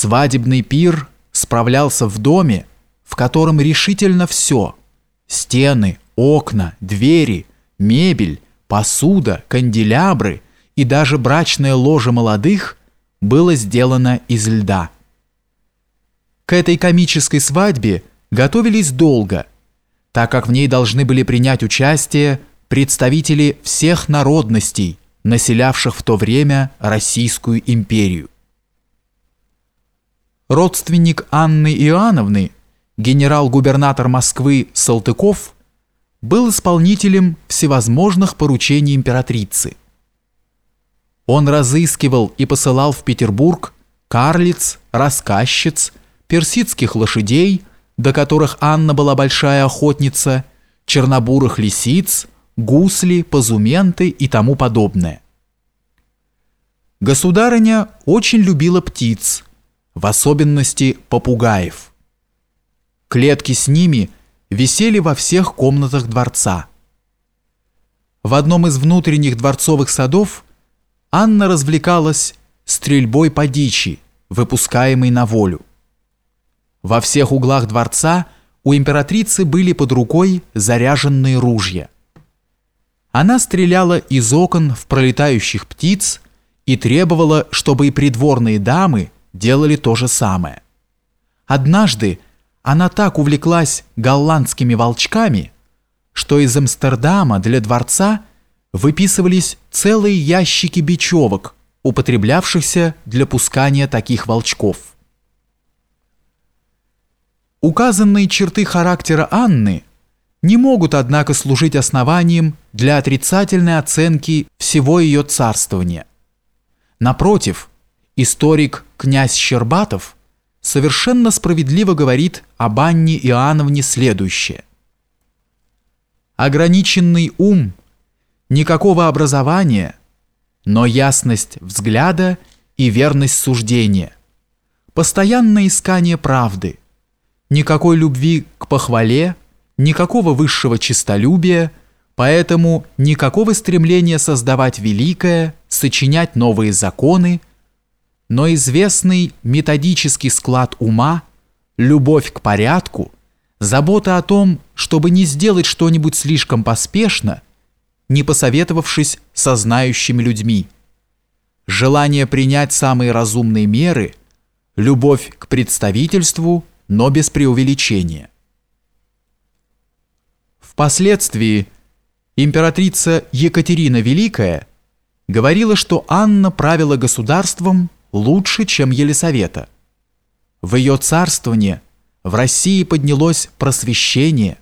Свадебный пир справлялся в доме, в котором решительно все – стены, окна, двери, мебель, посуда, канделябры и даже брачное ложе молодых было сделано из льда. К этой комической свадьбе готовились долго, так как в ней должны были принять участие представители всех народностей, населявших в то время Российскую империю. Родственник Анны Иоанновны, генерал-губернатор Москвы Салтыков, был исполнителем всевозможных поручений императрицы. Он разыскивал и посылал в Петербург карлиц, рассказчиц, персидских лошадей, до которых Анна была большая охотница, чернобурых лисиц, гусли, позументы и тому подобное. Государыня очень любила птиц – в особенности попугаев. Клетки с ними висели во всех комнатах дворца. В одном из внутренних дворцовых садов Анна развлекалась стрельбой по дичи, выпускаемой на волю. Во всех углах дворца у императрицы были под рукой заряженные ружья. Она стреляла из окон в пролетающих птиц и требовала, чтобы и придворные дамы делали то же самое. Однажды она так увлеклась голландскими волчками, что из Амстердама для дворца выписывались целые ящики бечевок, употреблявшихся для пускания таких волчков. Указанные черты характера Анны не могут, однако, служить основанием для отрицательной оценки всего ее царствования. Напротив, Историк князь Щербатов совершенно справедливо говорит об Анне Иоанновне следующее. Ограниченный ум, никакого образования, но ясность взгляда и верность суждения, постоянное искание правды, никакой любви к похвале, никакого высшего честолюбия, поэтому никакого стремления создавать великое, сочинять новые законы – но известный методический склад ума, любовь к порядку, забота о том, чтобы не сделать что-нибудь слишком поспешно, не посоветовавшись со знающими людьми, желание принять самые разумные меры, любовь к представительству, но без преувеличения. Впоследствии императрица Екатерина Великая говорила, что Анна правила государством лучше, чем Елисавета. В ее царствование в России поднялось просвещение,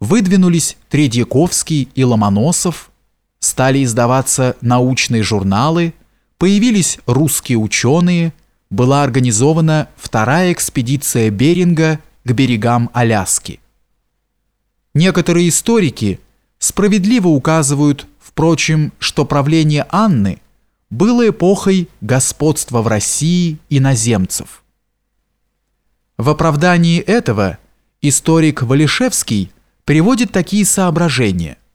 выдвинулись Тредьяковский и Ломоносов, стали издаваться научные журналы, появились русские ученые, была организована вторая экспедиция Беринга к берегам Аляски. Некоторые историки справедливо указывают, впрочем, что правление Анны – было эпохой господства в России иноземцев. В оправдании этого историк Валишевский приводит такие соображения –